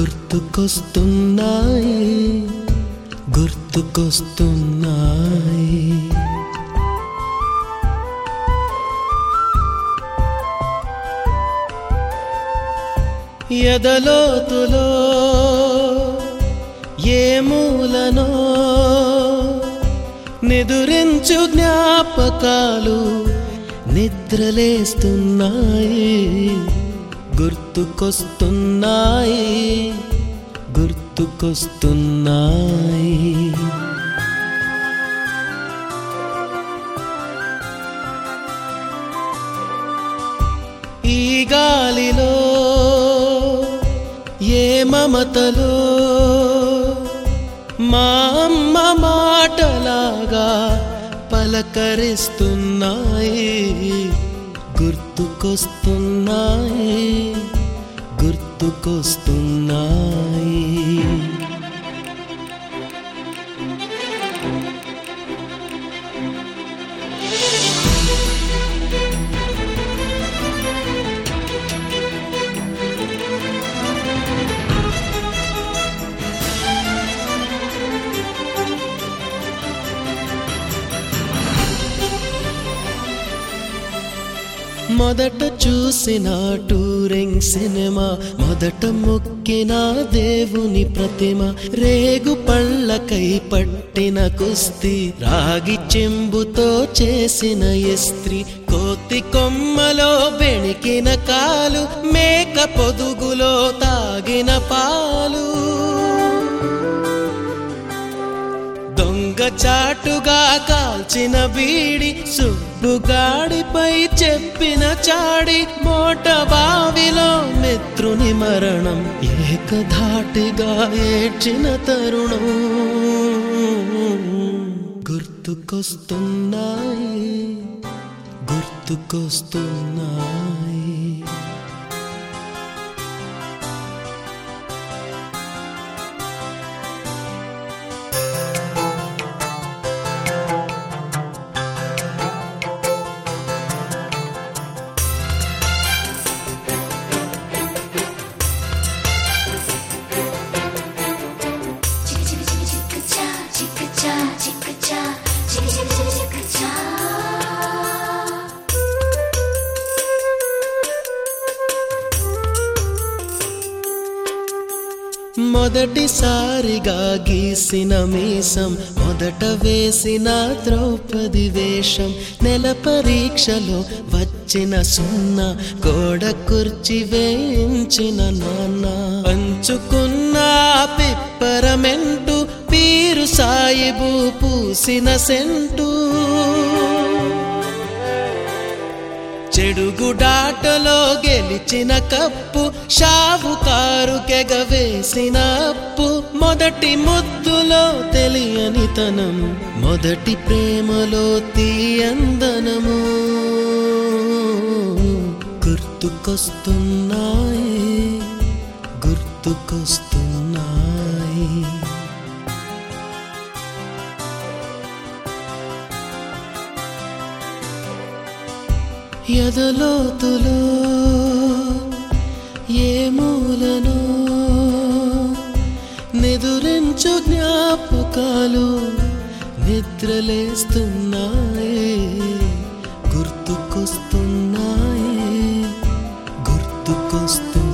గుర్తుకొస్తున్నాయి గుర్తుకొస్తున్నాయి. ఎదలోతులో ఏ మూలనో నిదురించు జ్ఞాపకాలు నిద్రలేస్తున్నాయి. గుర్తుకొస్తున్నాయి గుర్తుకొస్తున్నాయి. ఈ గాలిలో ఏ మమతలో మా అమ్మ మాటలాగా పలకరిస్తున్నాయి. గుర్తుకొస్తున్నాయి గుర్తుకొస్తున్నాయి. మొదట చూసిన టూరింగ్ సినిమా మొదట మొక్కిన దేవుని ప్రతిమ రేగు పళ్ళకై పట్టిన కుస్తీ రాగి చెంబుతో చేసిన ఇస్త్రీ కోతి కొమ్మలో బెణికిన కాలు మేక పొదుగులో తాగిన పాలు. దొంగ చాటుగా కాల్చిన బీడి సుబ్బుగాడిపై చెప్పిన చాడి మోట బావిలో మిత్రుని మరణం ఏకధాటిగా ఏడ్చిన తరుణం. గుర్తుకొస్తున్నాయి గుర్తుకొస్తున్నాయి. మొదటిసారిగా గీసిన మీసం మొదట వేసిన ద్రౌపది వేషం. నెల పరీక్షలో వచ్చిన సున్నా గోడ కుర్చి వేయించిన నాన్న. పంచుకున్న పిప్పరమెంటు పీరు సాయిబు పూసిన సెంటూ. చెడుగుడాటలో గెలిచిన కప్పు షావుకారు కెగవేసిన అప్పు. మొదటి ముద్దులో తెలియని తనం మొదటి ప్రేమలో తీయందనము గుర్తుకొస్తున్నాయి గుర్తుకొస్తున్నాయి. ఎదలోతులో ఏ మూలను నిదురించు జ్ఞాపకాలు నిద్రలేస్తున్నాయే గుర్తుకొస్తున్నాయే గుర్తుకొస్తున్నాయి